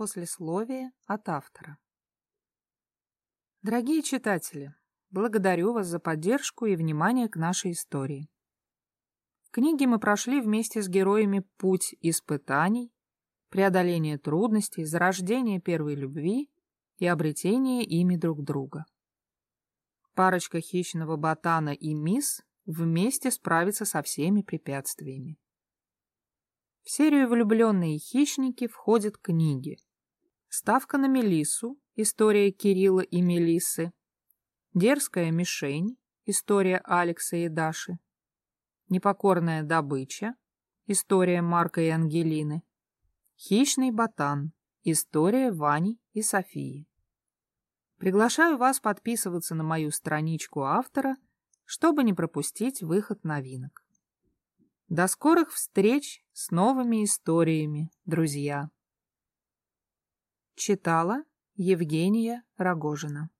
Послесловие от автора. Дорогие читатели, благодарю вас за поддержку и внимание к нашей истории. В книге мы прошли вместе с героями путь испытаний, преодоление трудностей, зарождение первой любви и обретение ими друг друга. Парочка хищного ботана и мисс вместе справится со всеми препятствиями. В серию «Влюбленные хищники» входят книги Ставка на Мелиссу. История Кирилла и Мелиссы. Дерзкая мишень. История Алекса и Даши. Непокорная добыча. История Марка и Ангелины. Хищный ботан. История Вани и Софии. Приглашаю вас подписываться на мою страничку автора, чтобы не пропустить выход новинок. До скорых встреч с новыми историями, друзья! Читала Евгения Рогожина